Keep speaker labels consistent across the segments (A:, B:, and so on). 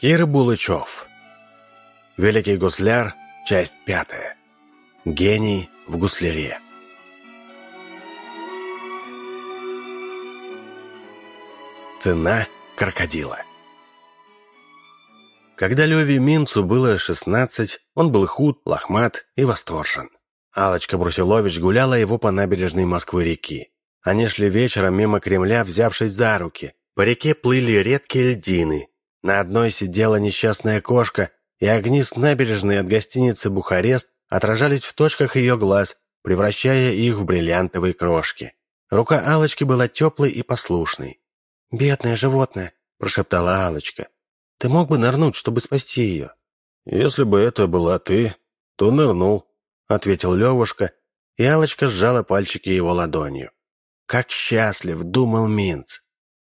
A: Кир Булычев. Великий гусляр, часть пятая. Гений в гусляре. Цена крокодила. Когда Леве Минцу было шестнадцать, он был худ, лохмат и восторжен. Алочка Брусилович гуляла его по набережной Москвы-реки. Они шли вечером мимо Кремля, взявшись за руки. По реке плыли редкие льдины, на одной сидела несчастная кошка, и огни с набережной от гостиницы «Бухарест» отражались в точках ее глаз, превращая их в бриллиантовые крошки. Рука Алочки была теплой и послушной. «Бедное животное», — прошептала Алочка. «Ты мог бы нырнуть, чтобы спасти ее?»
B: «Если бы это была ты, то нырнул», — ответил Левушка, и Алочка сжала пальчики его ладонью.
A: «Как счастлив!» — думал Минц.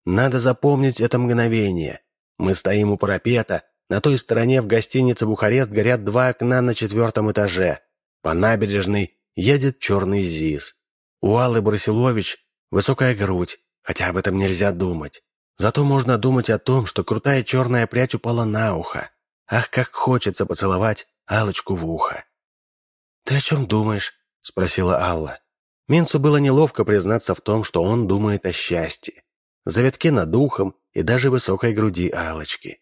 A: «Надо запомнить это мгновение. Мы стоим у парапета. На той стороне в гостинице «Бухарест» горят два окна на четвертом этаже. По набережной едет черный ЗИС. У Аллы Брасилович высокая грудь, хотя об этом нельзя думать. Зато можно думать о том, что крутая черная прядь упала на ухо. Ах, как хочется поцеловать Алочку в ухо. «Ты о чем думаешь?» — спросила Алла. Минцу было неловко признаться в том, что он думает о счастье. Завитки над ухом, и даже высокой груди Алочки.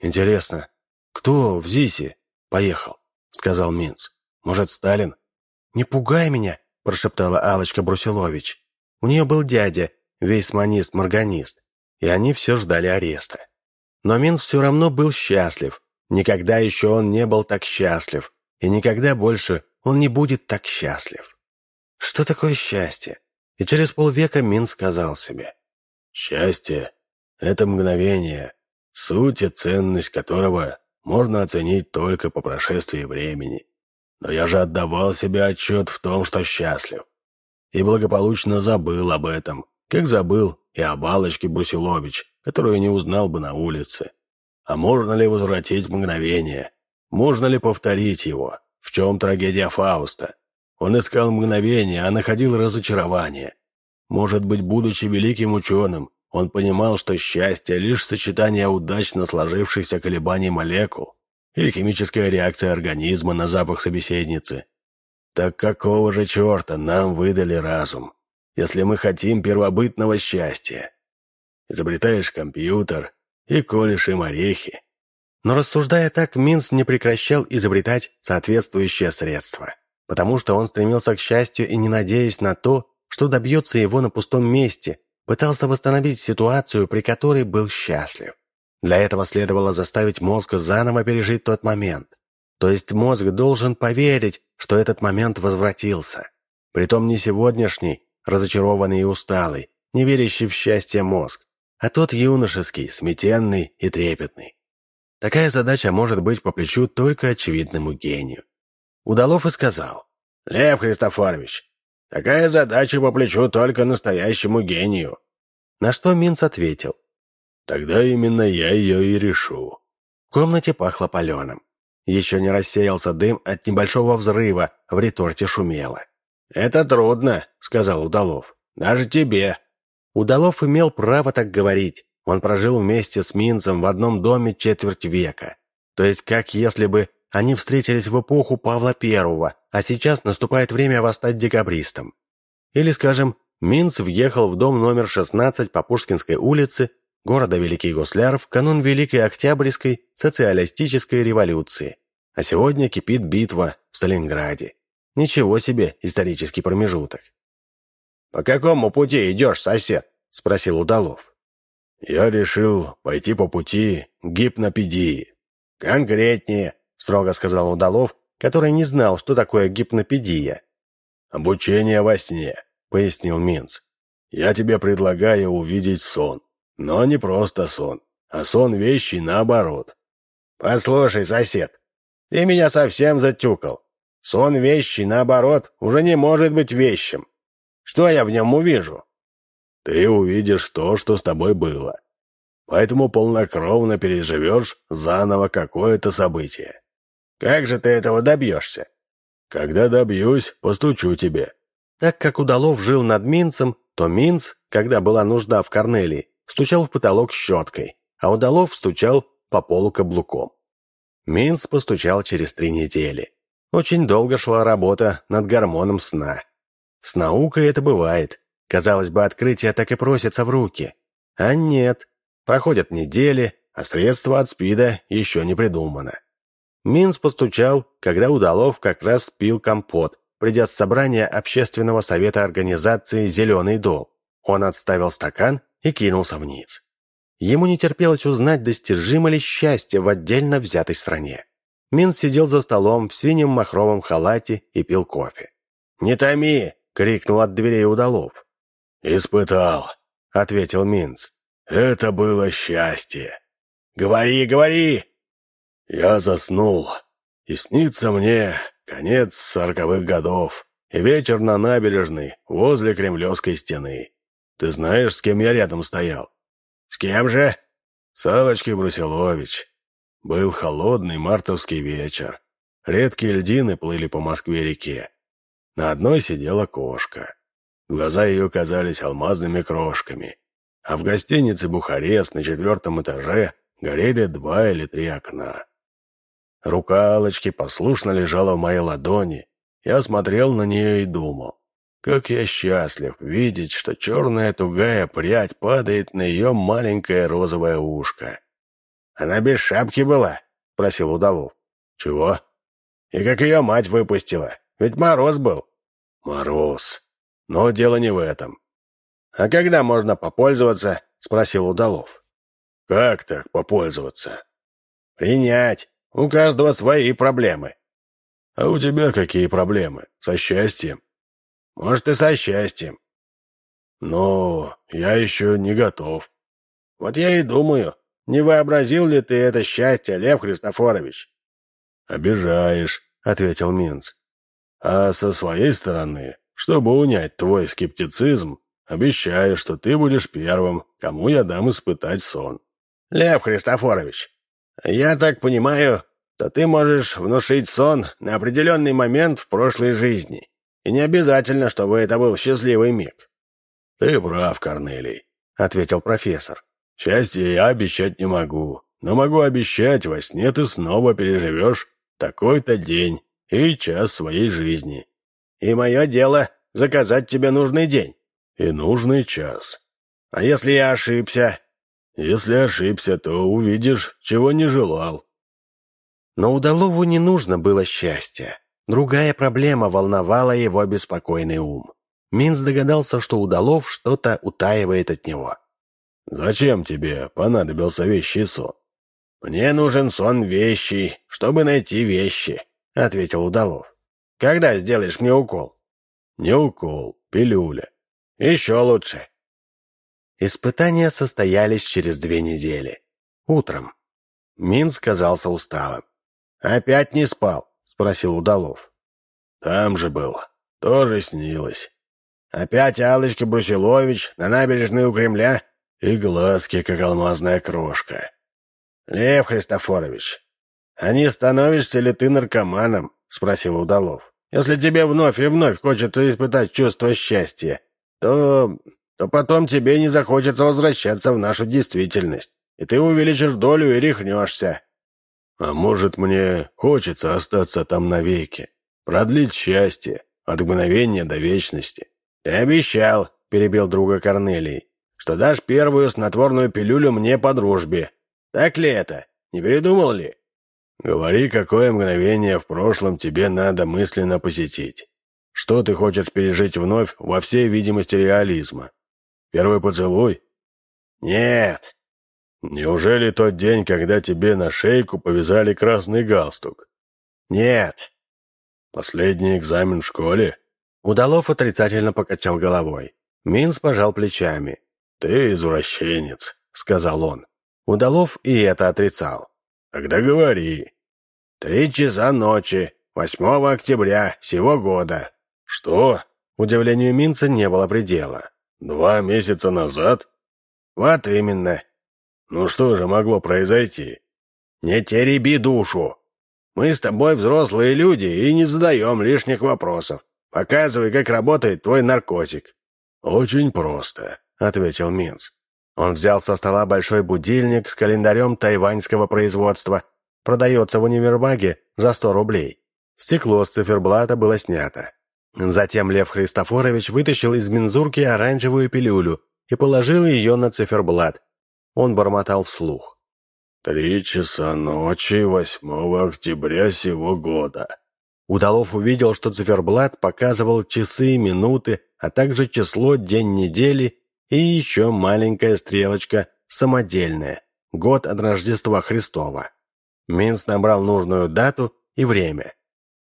B: «Интересно, кто в ЗИСе поехал?» — сказал Минц. «Может, Сталин?»
A: «Не пугай меня!» — прошептала Алочка Брусилович. У нее был дядя, вейсманист-морганист, и они все ждали ареста. Но Минц все равно был счастлив. Никогда еще он не был так счастлив, и никогда больше он не будет так счастлив. Что такое счастье? И через полвека Минц сказал себе.
B: «Счастье это мгновение, суть и ценность которого можно оценить только по прошествии времени. Но я же отдавал себе отчет в том, что счастлив. И благополучно забыл об этом, как забыл и о балочке Брусилович, которую не узнал бы на улице. А можно ли возвратить мгновение? Можно ли повторить его? В чем трагедия Фауста? Он искал мгновение, а находил разочарование. Может быть, будучи великим ученым, он понимал, что счастье — лишь сочетание удачно сложившихся колебаний молекул или химическая реакция организма на запах собеседницы. Так какого же черта нам выдали разум, если мы хотим первобытного счастья? Изобретаешь компьютер и колешь им орехи.
A: Но рассуждая так, Минс не прекращал изобретать соответствующее средство, потому что он стремился к счастью и не надеясь на то, что добьется его на пустом месте, пытался восстановить ситуацию, при которой был счастлив. Для этого следовало заставить мозг заново пережить тот момент. То есть мозг должен поверить, что этот момент возвратился. Притом не сегодняшний, разочарованный и усталый, не верящий в счастье мозг, а тот юношеский, сметенный и трепетный. Такая задача может быть по плечу только очевидному гению. Удалов и сказал, «Лев Христофорович, Такая задача по плечу только настоящему гению». На что Минц ответил.
B: «Тогда именно я ее и решу».
A: В комнате пахло паленым. Еще не рассеялся дым от небольшого взрыва, в реторте шумело.
B: «Это трудно», — сказал Удалов. «Даже тебе».
A: Удалов имел право так говорить. Он прожил вместе с Минцем в одном доме четверть века. То есть как если бы они встретились в эпоху Павла I, а сейчас наступает время восстать декабристам. Или, скажем, Минц въехал в дом номер 16 по Пушкинской улице города Великий Гусляр в канун Великой Октябрьской социалистической революции. А сегодня кипит битва в Сталинграде. Ничего себе исторический промежуток.
B: «По какому пути идешь, сосед?» – спросил Удалов. «Я решил пойти по пути гипнопедии». «Конкретнее», – строго сказал Удалов, который не знал, что такое гипнопедия. «Обучение во сне», — пояснил Минц. «Я тебе предлагаю увидеть сон. Но не просто сон, а сон вещий наоборот». «Послушай, сосед, ты меня совсем затюкал. Сон вещий наоборот уже не может быть вещим. Что я в нем увижу?» «Ты увидишь то, что с тобой было. Поэтому полнокровно переживешь заново какое-то событие. Как же ты этого добьешься? Когда добьюсь, постучу тебе.
A: Так как Удалов жил над Минцем, то Минц, когда была нужда в Корнелии, стучал в потолок щеткой, а Удалов стучал по полу каблуком. Минц постучал через три недели. Очень долго шла работа над гормоном сна. С наукой это бывает. Казалось бы, открытие так и просится в руки. А нет. Проходят недели, а средство от СПИДа еще не придумано. Минц постучал, когда Удалов как раз пил компот, придя с собрания Общественного совета организации «Зеленый дол». Он отставил стакан и кинулся вниз. Ему не терпелось узнать, достижимо ли счастье в отдельно взятой стране. Минц сидел за столом в синем махровом халате и пил кофе. «Не томи!» — крикнул от дверей Удалов.
B: «Испытал», — ответил Минц. «Это было счастье». «Говори, говори!» Я заснул, и снится мне конец сороковых годов и вечер на набережной возле Кремлевской стены. Ты знаешь, с кем я рядом стоял? С кем же? Салочки Брусилович. Был холодный мартовский вечер. Редкие льдины плыли по Москве-реке. На одной сидела кошка. Глаза ее казались алмазными крошками. А в гостинице «Бухарест» на четвертом этаже горели два или три окна. Рука Алочки послушно лежала в моей ладони. Я смотрел на нее и думал. Как я счастлив видеть, что черная тугая прядь падает на ее маленькое розовое ушко. «Она без шапки была?» — просил Удалов. «Чего?» «И как ее мать выпустила? Ведь мороз был». «Мороз. Но дело не в этом». «А когда можно попользоваться?» — спросил Удалов. «Как так попользоваться?» «Принять. У каждого свои проблемы». «А у тебя какие проблемы? Со счастьем?» Может, и со счастьем. Но я еще не готов. Вот я и думаю, не вообразил ли ты это счастье, Лев Христофорович? Обижаешь, ответил Минц. А со своей стороны, чтобы унять твой скептицизм, обещаю, что ты будешь первым, кому я дам испытать сон. Лев Христофорович, я так понимаю, что ты можешь внушить сон на определенный момент в прошлой жизни. И не обязательно, чтобы это был счастливый миг». «Ты прав, Корнелий», — ответил профессор. «Счастье я обещать не могу, но могу обещать, во сне ты снова переживешь такой-то день и час своей жизни. И мое дело — заказать тебе нужный день. И нужный час. А если я ошибся?» «Если ошибся, то увидишь, чего не желал».
A: Но Удалову не нужно было счастья. Другая проблема волновала его беспокойный ум. Минц догадался, что Удалов что-то утаивает от него.
B: «Зачем тебе понадобился вещий сон?»
A: «Мне нужен сон вещий, чтобы найти вещи», — ответил Удалов. «Когда сделаешь мне укол?»
B: «Не укол, пилюля».
A: «Еще лучше». Испытания состоялись через две недели. Утром. Минц казался усталым. «Опять не спал?» спросил Удалов.
B: «Там же был. Тоже снилось».
A: «Опять Аллочка Брусилович на набережной у Кремля?»
B: «И глазки, как алмазная крошка».
A: «Лев Христофорович, а не становишься ли ты наркоманом?» — спросил Удалов. «Если тебе вновь и вновь хочется испытать чувство счастья, то... то потом тебе не захочется возвращаться в нашу действительность, и ты увеличишь долю и рехнешься.
B: А может, мне хочется остаться там навеки, продлить счастье от мгновения до вечности.
A: Ты обещал, перебил друга Корнелий, что дашь первую снотворную пилюлю мне по дружбе. Так ли это? Не передумал ли?
B: Говори, какое мгновение в прошлом тебе надо мысленно посетить. Что ты хочешь пережить вновь во всей видимости реализма? Первый поцелуй?
A: Нет,
B: «Неужели тот день, когда тебе на шейку повязали красный галстук?»
A: «Нет».
B: «Последний экзамен в школе?»
A: Удалов отрицательно покачал головой. Минц пожал плечами.
B: «Ты извращенец», — сказал он.
A: Удалов и это отрицал.
B: «Тогда говори».
A: «Три часа ночи, 8 октября сего года».
B: «Что?»
A: Удивлению Минца не было предела.
B: «Два месяца назад?»
A: «Вот именно.
B: Ну что же могло произойти?
A: Не тереби душу. Мы с тобой взрослые люди и не задаем лишних вопросов. Показывай, как работает твой наркотик.
B: Очень просто, ответил Минц.
A: Он взял со стола большой будильник с календарем тайваньского производства. Продается в универмаге за 100 рублей. Стекло с циферблата было снято. Затем Лев Христофорович вытащил из мензурки оранжевую пилюлю и положил ее на циферблат. Он бормотал вслух.
B: «Три часа ночи, 8 октября сего года».
A: Удалов увидел, что циферблат показывал часы, минуты, а также число, день недели и еще маленькая стрелочка, самодельная, год от Рождества Христова. Минц набрал нужную дату и время.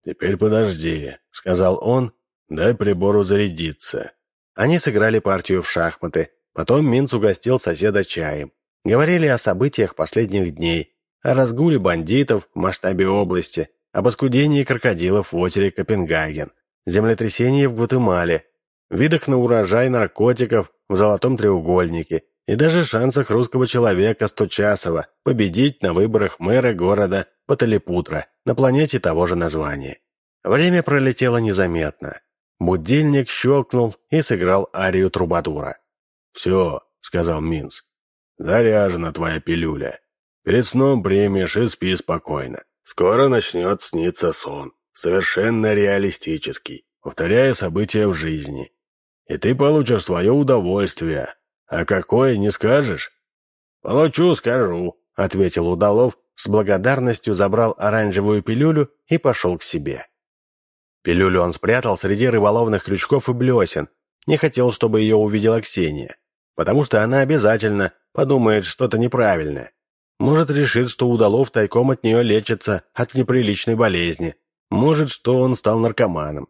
B: «Теперь подожди», — сказал он, — «дай прибору зарядиться».
A: Они сыграли партию в шахматы, потом Минц угостил соседа чаем. Говорили о событиях последних дней, о разгуле бандитов в масштабе области, об оскудении крокодилов в озере Копенгаген, землетрясении в Гватемале, видах на урожай наркотиков в Золотом треугольнике и даже шансах русского человека Сточасова победить на выборах мэра города Паталипутра на планете того же названия. Время пролетело незаметно. Будильник щелкнул и сыграл арию Трубадура.
B: «Все», — сказал Минц, — «заряжена твоя пилюля. Перед сном примешь и спи спокойно. Скоро начнет сниться сон, совершенно реалистический, повторяя события в жизни. И ты получишь свое удовольствие. А какое, не скажешь?»
A: «Получу, скажу», — ответил Удалов, с благодарностью забрал оранжевую пилюлю и пошел к себе. Пилюлю он спрятал среди рыболовных крючков и блесен, не хотел, чтобы ее увидела Ксения, потому что она обязательно подумает что-то неправильное. Может, решит, что Удалов тайком от нее лечится от неприличной болезни, может, что он стал наркоманом.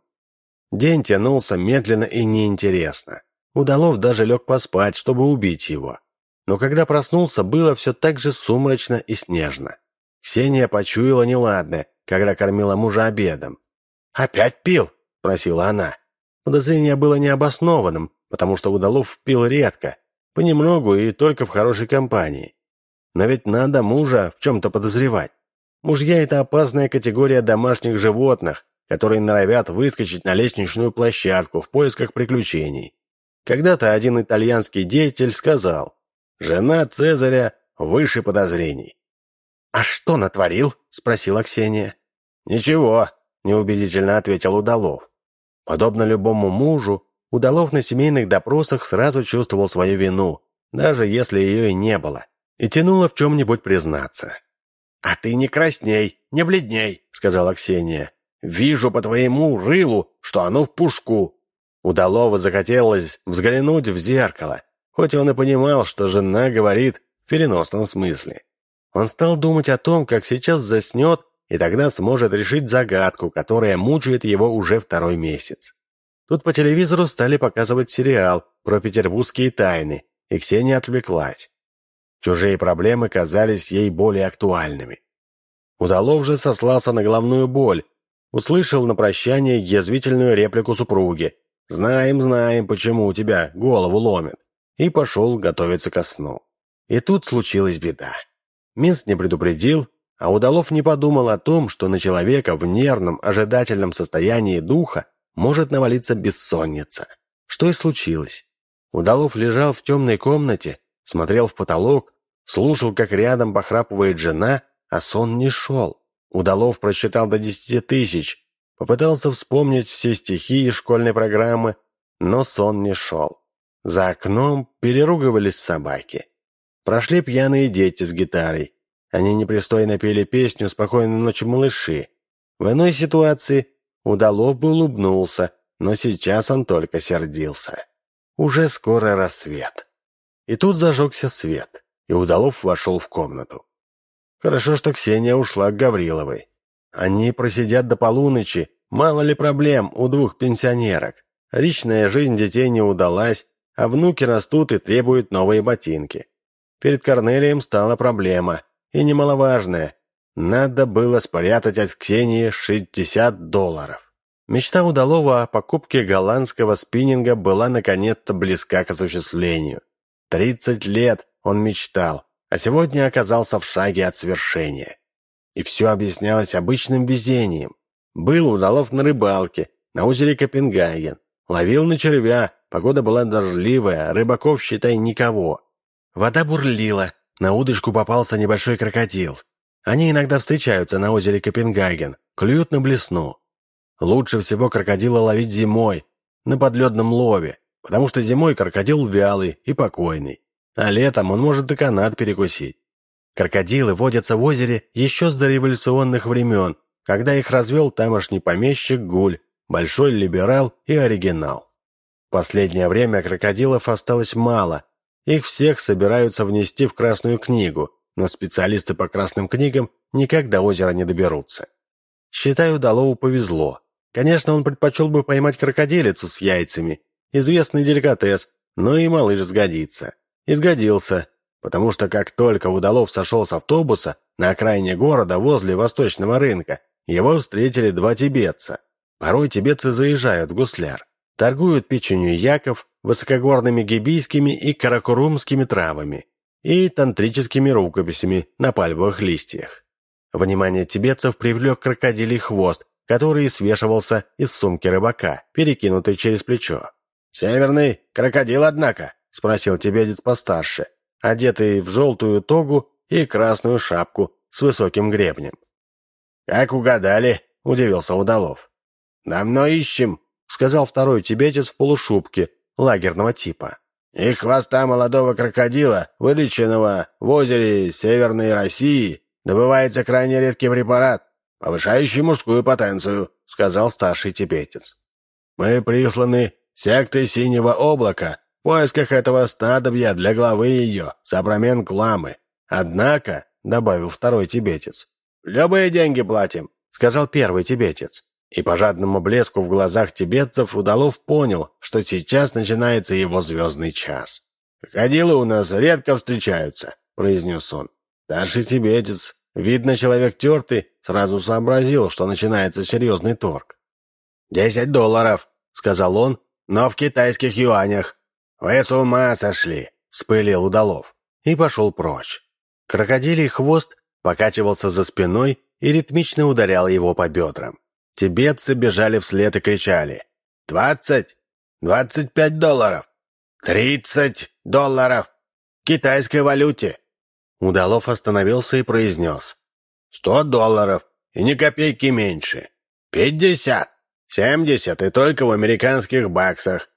A: День тянулся медленно и неинтересно. Удалов даже лег поспать, чтобы убить его. Но когда проснулся, было все так же сумрачно и снежно. Ксения почуяла неладное, когда кормила мужа обедом. «Опять пил?» – просила она. Подозрение было необоснованным, потому что Удалов пил редко, понемногу и только в хорошей компании. Но ведь надо мужа в чем-то подозревать. Мужья – это опасная категория домашних животных, которые норовят выскочить на лестничную площадку в поисках приключений. Когда-то один итальянский деятель сказал, «Жена Цезаря выше подозрений». «А что натворил?» – спросила Ксения. «Ничего», – неубедительно ответил Удалов. Подобно любому мужу, Удалов на семейных допросах сразу чувствовал свою вину, даже если ее и не было, и тянуло в чем-нибудь признаться. «А ты не красней, не бледней», — сказала Ксения. «Вижу по твоему рылу, что оно в пушку». Удалова захотелось взглянуть в зеркало, хоть он и понимал, что жена говорит в переносном смысле. Он стал думать о том, как сейчас заснет и тогда сможет решить загадку, которая мучает его уже второй месяц. Тут по телевизору стали показывать сериал про петербургские тайны, и Ксения отвлеклась. Чужие проблемы казались ей более актуальными. Удалов же сослался на головную боль, услышал на прощание язвительную реплику супруги «Знаем, знаем, почему у тебя голову ломит», и пошел готовиться ко сну. И тут случилась беда. Минск не предупредил, а Удалов не подумал о том, что на человека в нервном, ожидательном состоянии духа может навалиться бессонница. Что и случилось. Удалов лежал в темной комнате, смотрел в потолок, слушал, как рядом похрапывает жена, а сон не шел. Удалов просчитал до десяти тысяч, попытался вспомнить все стихи из школьной программы, но сон не шел. За окном переругивались собаки. Прошли пьяные дети с гитарой. Они непристойно пели песню «Спокойной ночи, малыши». В иной ситуации Удалов бы улыбнулся, но сейчас он только сердился. Уже скоро рассвет. И тут зажегся свет, и Удалов вошел в комнату. Хорошо, что Ксения ушла к Гавриловой. Они просидят до полуночи, мало ли проблем у двух пенсионерок. Личная жизнь детей не удалась, а внуки растут и требуют новые ботинки. Перед Корнелием стала проблема – и немаловажное, надо было спрятать от Ксении 60 долларов. Мечта удалого о покупке голландского спиннинга была наконец-то близка к осуществлению. 30 лет он мечтал, а сегодня оказался в шаге от свершения. И все объяснялось обычным везением. Был удалов на рыбалке, на озере Копенгаген. Ловил на червя, погода была дождливая, рыбаков, считай, никого. Вода бурлила, на удочку попался небольшой крокодил. Они иногда встречаются на озере Копенгаген, клюют на блесну. Лучше всего крокодила ловить зимой, на подледном лове, потому что зимой крокодил вялый и покойный, а летом он может и канат перекусить. Крокодилы водятся в озере еще с дореволюционных времен, когда их развел тамошний помещик Гуль, большой либерал и оригинал. В последнее время крокодилов осталось мало, их всех собираются внести в Красную книгу, но специалисты по красным книгам никак до озера не доберутся. Считаю, Долову повезло. Конечно, он предпочел бы поймать крокодилицу с яйцами, известный деликатес, но и малыш сгодится. И сгодился, потому что как только Удалов сошел с автобуса на окраине города возле восточного рынка, его встретили два тибетца. Порой тибетцы заезжают в гусляр, торгуют печенью яков, высокогорными гибийскими и каракурумскими травами и тантрическими рукописями на пальмовых листьях. Внимание тибетцев привлек крокодилий хвост, который свешивался из сумки рыбака, перекинутый через плечо. «Северный крокодил, однако?» — спросил тибетец постарше, одетый в желтую тогу и красную шапку с высоким гребнем. «Как угадали?» — удивился Удалов. «Давно ищем», — сказал второй тибетец в полушубке лагерного типа. «И хвоста молодого крокодила, вылеченного в озере Северной России, добывается крайне редкий препарат, повышающий мужскую потенцию», — сказал старший тибетец. «Мы присланы сектой Синего Облака поисках этого снадобья для главы ее, Сапромен Кламы. Однако, — добавил второй тибетец, — любые деньги платим, — сказал первый тибетец. И по жадному блеску в глазах тибетцев Удалов понял, что сейчас начинается его звездный час. «Крокодилы у нас редко встречаются», — произнес он. Старший тибетец, видно, человек тертый, сразу сообразил, что начинается серьезный торг. «Десять долларов», — сказал он, — «но в китайских юанях». «Вы с ума сошли», — вспылил Удалов и пошел прочь. Крокодилий хвост покачивался за спиной и ритмично ударял его по бедрам. Тибетцы бежали вслед и кричали «Двадцать! Двадцать пять долларов! Тридцать долларов! Китайской валюте!» Удалов остановился и произнес «Сто долларов! И ни копейки меньше! Пятьдесят! Семьдесят и только в американских баксах!»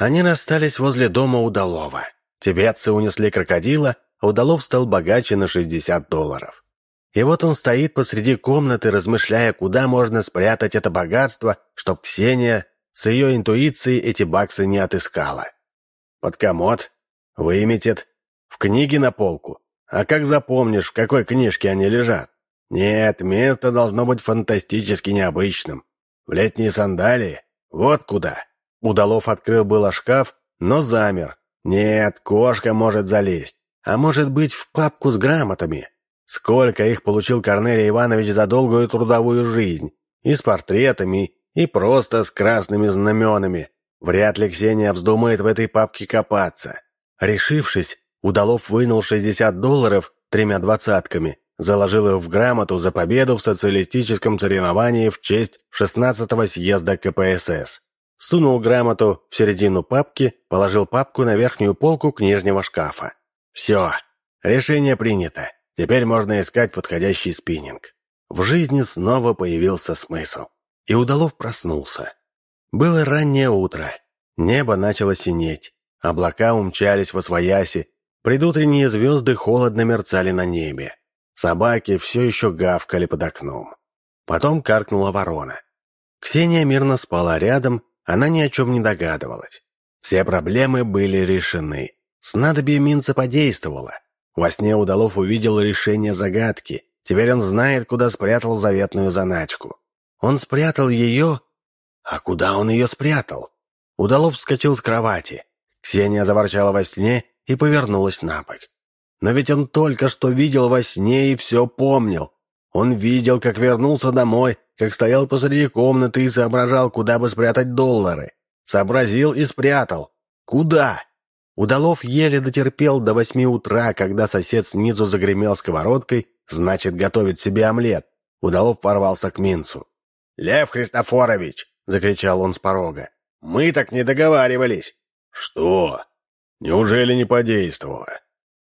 A: Они расстались возле дома Удалова. Тибетцы унесли крокодила, а Удалов стал богаче на шестьдесят долларов. И вот он стоит посреди комнаты, размышляя, куда можно спрятать это богатство, чтоб Ксения с ее интуицией эти баксы не отыскала. Под комод, выметит, в книге на полку. А как запомнишь, в какой книжке они лежат? Нет, место должно быть фантастически необычным. В летние сандалии? Вот куда. Удалов открыл было шкаф, но замер. Нет, кошка может залезть. А может быть, в папку с грамотами. Сколько их получил Корнелий Иванович за долгую трудовую жизнь. И с портретами, и просто с красными знаменами. Вряд ли Ксения вздумает в этой папке копаться. Решившись, Удалов вынул 60 долларов тремя двадцатками, заложил их в грамоту за победу в социалистическом соревновании в честь 16-го съезда КПСС. Сунул грамоту в середину папки, положил папку на верхнюю полку книжного шкафа. Все, решение принято. Теперь можно искать подходящий спиннинг. В жизни снова появился смысл. И Удалов проснулся. Было раннее утро. Небо начало синеть. Облака умчались во свояси. Предутренние звезды холодно мерцали на небе. Собаки все еще гавкали под окном. Потом каркнула ворона. Ксения мирно спала рядом, она ни о чем не догадывалась. Все проблемы были решены. Снадобье Минца подействовало. Во сне Удалов увидел решение загадки. Теперь он знает, куда спрятал заветную заначку. Он спрятал ее... А куда он ее спрятал? Удалов вскочил с кровати. Ксения заворчала во сне и повернулась на бок. Но ведь он только что видел во сне и все помнил. Он видел, как вернулся домой, как стоял посреди комнаты и соображал, куда бы спрятать доллары. Сообразил и спрятал. Куда? Удалов еле дотерпел до восьми утра, когда сосед снизу загремел сковородкой, значит, готовит себе омлет. Удалов ворвался к Минцу. «Лев Христофорович!» — закричал он с порога. «Мы так не договаривались!» «Что? Неужели не подействовало?»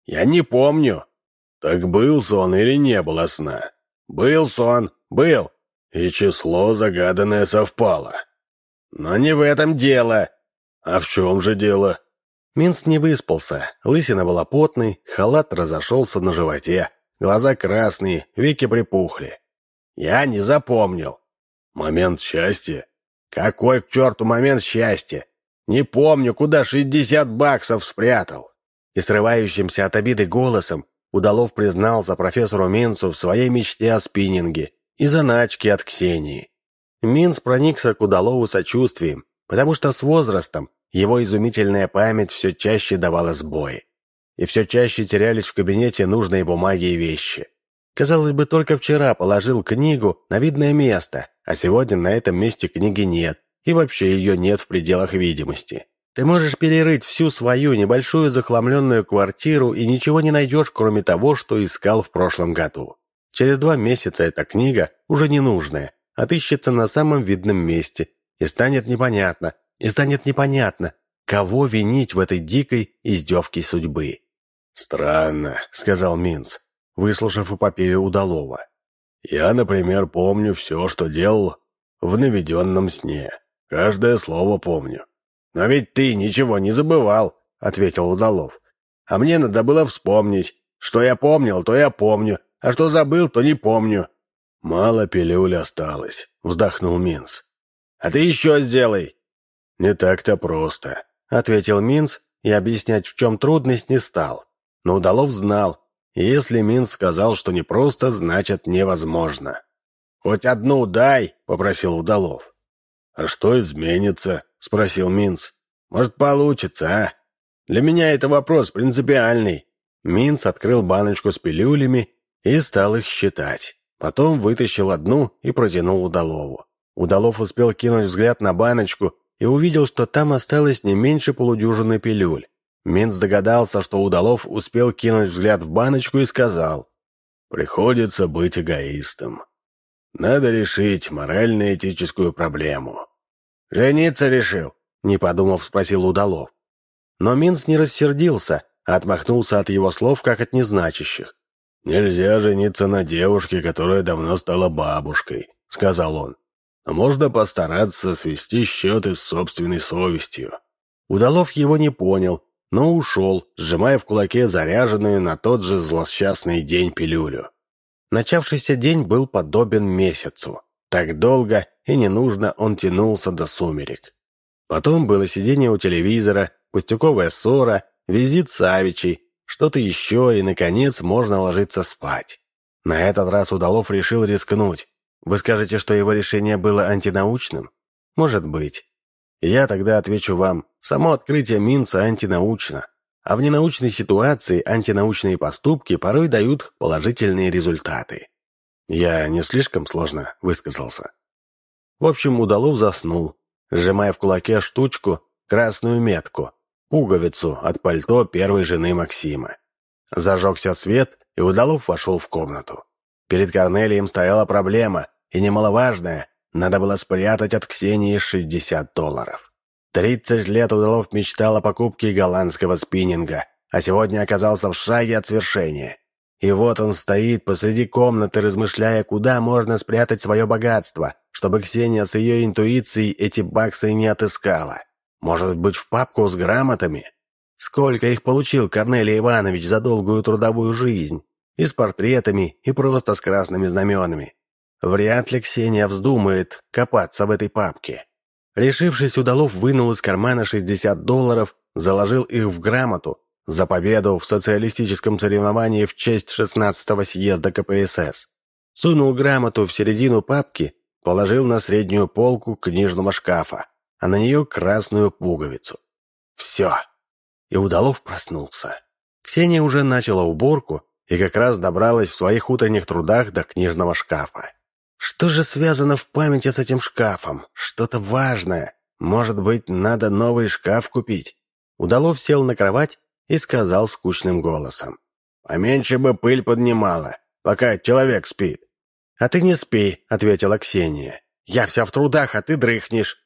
B: Я не помню». «Так был сон или не было сна?» «Был сон, был». И число загаданное совпало. «Но не в этом дело». «А в чем же дело?»
A: Минц не выспался, лысина была потной, халат разошелся на животе, глаза красные, веки припухли. «Я не запомнил».
B: «Момент счастья?»
A: «Какой к черту момент счастья? Не помню, куда шестьдесят баксов спрятал». И срывающимся от обиды голосом Удалов признался профессору Минцу в своей мечте о спиннинге и заначке от Ксении. Минц проникся к Удалову сочувствием, потому что с возрастом его изумительная память все чаще давала сбои. И все чаще терялись в кабинете нужные бумаги и вещи. Казалось бы, только вчера положил книгу на видное место, а сегодня на этом месте книги нет, и вообще ее нет в пределах видимости. Ты можешь перерыть всю свою небольшую захламленную квартиру и ничего не найдешь, кроме того, что искал в прошлом году. Через два месяца эта книга, уже ненужная, отыщется на самом видном месте, и станет непонятно, и станет непонятно, кого винить в этой дикой издевке судьбы.
B: «Странно», — сказал Минц, выслушав эпопею Удалова. «Я, например, помню все, что делал в наведенном сне. Каждое слово помню».
A: «Но ведь ты ничего не забывал», — ответил Удалов. «А мне надо было вспомнить. Что я помнил, то я помню, а что забыл, то не помню».
B: «Мало пилюль осталось», — вздохнул Минц.
A: «А ты еще сделай»,
B: «Не так-то просто», —
A: ответил Минц и объяснять, в чем трудность, не стал. Но Удалов знал, если Минц сказал, что непросто, значит невозможно. «Хоть одну дай», — попросил Удалов.
B: «А что изменится?» — спросил Минц.
A: «Может, получится, а? Для меня это вопрос принципиальный». Минц открыл баночку с пилюлями и стал их считать. Потом вытащил одну и протянул Удалову. Удалов успел кинуть взгляд на баночку и увидел, что там осталось не меньше полудюжины пилюль. Минц догадался, что Удалов успел кинуть взгляд в баночку и сказал,
B: «Приходится быть эгоистом. Надо решить морально-этическую проблему».
A: «Жениться решил?» — не подумав, спросил Удалов. Но Минц не рассердился, а отмахнулся от его слов, как от незначащих.
B: «Нельзя жениться на девушке, которая давно стала бабушкой», — сказал он а можно постараться свести счеты с собственной совестью».
A: Удалов его не понял, но ушел, сжимая в кулаке заряженную на тот же злосчастный день пилюлю. Начавшийся день был подобен месяцу. Так долго и не нужно он тянулся до сумерек. Потом было сидение у телевизора, пустяковая ссора, визит Савичей, что-то еще, и, наконец, можно ложиться спать. На этот раз Удалов решил рискнуть. Вы скажете, что его решение было антинаучным? Может быть. Я тогда отвечу вам, само открытие Минца антинаучно. А в ненаучной ситуации антинаучные поступки порой дают положительные результаты. Я не слишком сложно высказался. В общем, Удалов заснул, сжимая в кулаке штучку, красную метку, пуговицу от пальто первой жены Максима. Зажегся свет, и Удалов вошел в комнату. Перед Корнелием стояла проблема, и немаловажное, надо было спрятать от Ксении 60 долларов. 30 лет Удалов мечтал о покупке голландского спиннинга, а сегодня оказался в шаге от свершения. И вот он стоит посреди комнаты, размышляя, куда можно спрятать свое богатство, чтобы Ксения с ее интуицией эти баксы не отыскала. Может быть, в папку с грамотами? Сколько их получил Корнелий Иванович за долгую трудовую жизнь? И с портретами, и просто с красными знаменами. Вряд ли Ксения вздумает копаться в этой папке. Решившись, Удалов вынул из кармана 60 долларов, заложил их в грамоту за победу в социалистическом соревновании в честь 16-го съезда КПСС. Сунул грамоту в середину папки, положил на среднюю полку книжного шкафа, а на нее красную пуговицу. Все. И Удалов проснулся. Ксения уже начала уборку и как раз добралась в своих утренних трудах до книжного шкафа. Что же связано в памяти с этим шкафом? Что-то важное. Может быть, надо новый шкаф купить? Удалов сел на кровать и сказал скучным голосом. «Поменьше бы пыль поднимала, пока человек спит». «А ты не спи», — ответила Ксения. «Я вся в трудах, а ты дрыхнешь».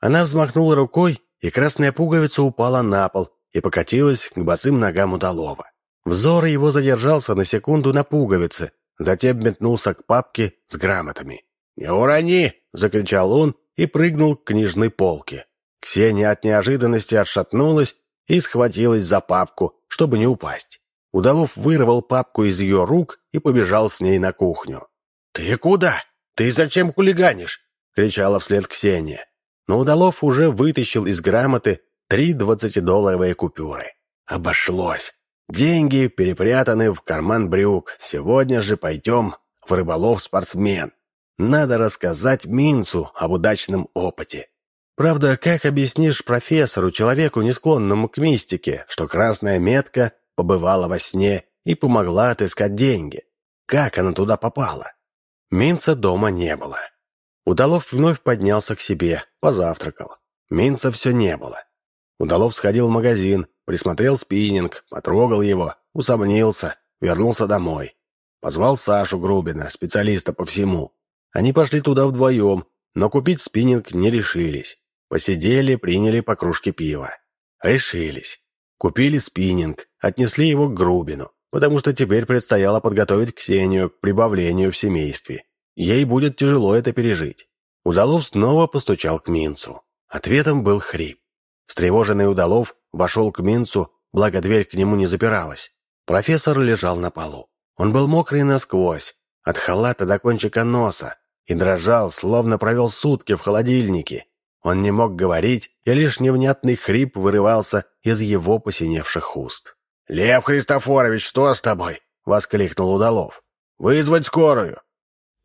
A: Она взмахнула рукой, и красная пуговица упала на пол и покатилась к босым ногам Удалова. Взор его задержался на секунду на пуговице, затем метнулся к папке с грамотами. «Не урони!» — закричал он и прыгнул к книжной полке. Ксения от неожиданности отшатнулась и схватилась за папку, чтобы не упасть. Удалов вырвал папку из ее рук и побежал с ней на кухню. «Ты куда? Ты зачем хулиганишь?» — кричала вслед Ксения. Но Удалов уже вытащил из грамоты три двадцатидолларовые купюры. Обошлось. Деньги перепрятаны в карман брюк. Сегодня же пойдем в рыболов-спортсмен. Надо рассказать Минцу об удачном опыте. Правда, как объяснишь профессору, человеку, не склонному к мистике, что красная метка побывала во сне и помогла отыскать деньги? Как она туда попала? Минца дома не было. Удалов вновь поднялся к себе, позавтракал. Минца все не было. Удалов сходил в магазин, присмотрел спиннинг, потрогал его, усомнился, вернулся домой. Позвал Сашу Грубина, специалиста по всему. Они пошли туда вдвоем, но купить спиннинг не решились. Посидели, приняли по кружке пива. Решились. Купили спиннинг, отнесли его к Грубину, потому что теперь предстояло подготовить Ксению к прибавлению в семействе. Ей будет тяжело это пережить. Удалов снова постучал к Минцу. Ответом был хрип. Встревоженный Удалов вошел к Минцу, благо дверь к нему не запиралась. Профессор лежал на полу. Он был мокрый насквозь, от халата до кончика носа, и дрожал, словно провел сутки в холодильнике. Он не мог говорить, и лишь невнятный хрип вырывался из его посиневших уст. «Лев Христофорович, что с тобой?» — воскликнул Удалов. «Вызвать скорую!»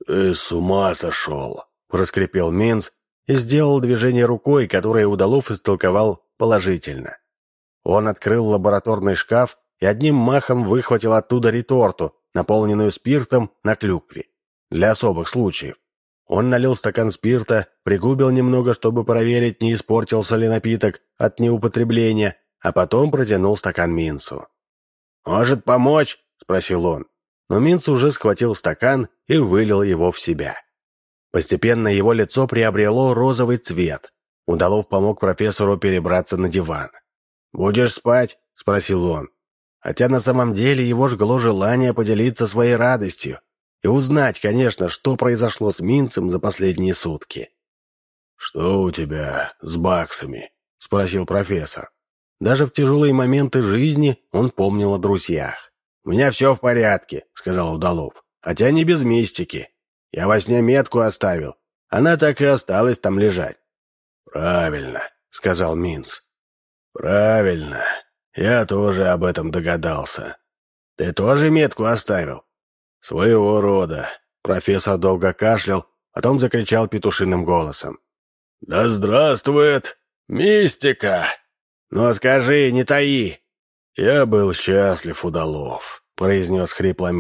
B: «Ты с ума сошел!» — проскрипел Минц и сделал движение рукой, которое Удалов истолковал положительно. Он открыл лабораторный шкаф и одним махом выхватил оттуда реторту, наполненную спиртом на клюкве. Для особых случаев. Он налил стакан спирта, пригубил немного, чтобы проверить, не испортился ли напиток от неупотребления, а потом протянул стакан Минцу.
A: «Может помочь?» — спросил он. Но Минц уже схватил стакан и вылил его в себя. Постепенно его лицо приобрело розовый цвет. Удалов помог профессору перебраться на диван. «Будешь спать?» — спросил он. Хотя на самом деле его жгло желание поделиться своей радостью и узнать, конечно, что произошло с Минцем за последние сутки.
B: «Что у тебя с баксами?» — спросил профессор.
A: Даже в тяжелые моменты жизни он помнил о друзьях. «У меня все в порядке», — сказал Удалов. «Хотя не без мистики. Я во сне метку оставил. Она так и осталась там лежать».
B: «Правильно», — сказал Минц. «Правильно. Я тоже об этом догадался».
A: «Ты тоже метку оставил?»
B: «Своего рода».
A: Профессор долго кашлял, потом закричал петушиным голосом.
B: «Да здравствует мистика!»
A: «Ну скажи, не таи!»
B: «Я был счастлив, Удалов», — произнес хрипло.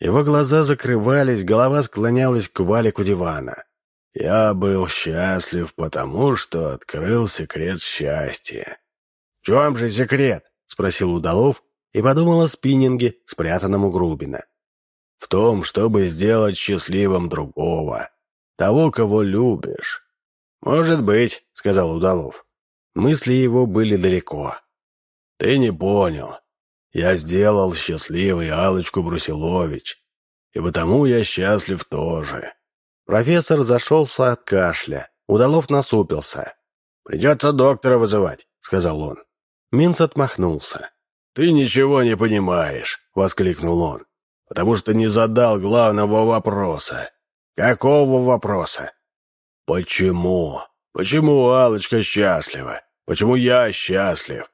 A: Его глаза закрывались, голова склонялась к валику дивана.
B: «Я был счастлив, потому что открыл секрет счастья».
A: «В чем же секрет?» — спросил Удалов и подумал о спиннинге, спрятанном у Грубина
B: в том, чтобы сделать счастливым другого, того, кого любишь.
A: «Может быть», — сказал Удалов. Мысли его были далеко.
B: «Ты не понял. Я сделал счастливой Алочку Брусилович, и потому я счастлив тоже».
A: Профессор зашелся от кашля. Удалов насупился. «Придется доктора вызывать», — сказал он. Минц отмахнулся.
B: «Ты ничего не понимаешь», — воскликнул он потому что не задал главного вопроса.
A: Какого вопроса?
B: Почему? Почему Алочка счастлива? Почему я счастлив?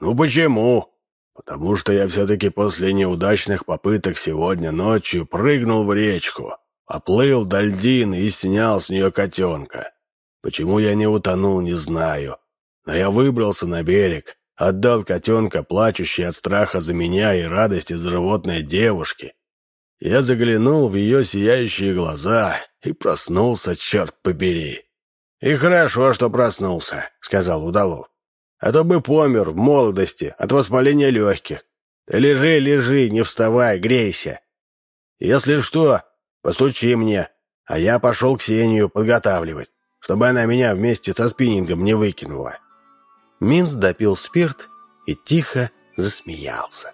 A: Ну почему?
B: Потому что я все-таки после неудачных попыток сегодня ночью прыгнул в речку, оплыл до льдины и снял с нее котенка. Почему я не утонул, не знаю. Но я выбрался на берег, отдал котенка, плачущей от страха за меня и радости за животное девушке, я заглянул в ее сияющие глаза и проснулся, черт побери.
A: «И хорошо, что проснулся», — сказал Удалов. «А то бы помер в молодости от воспаления легких. Ты лежи, лежи, не вставай, грейся. Если что, постучи мне, а я пошел Ксению подготавливать, чтобы она меня вместе со спиннингом не выкинула». Минц допил спирт и тихо засмеялся.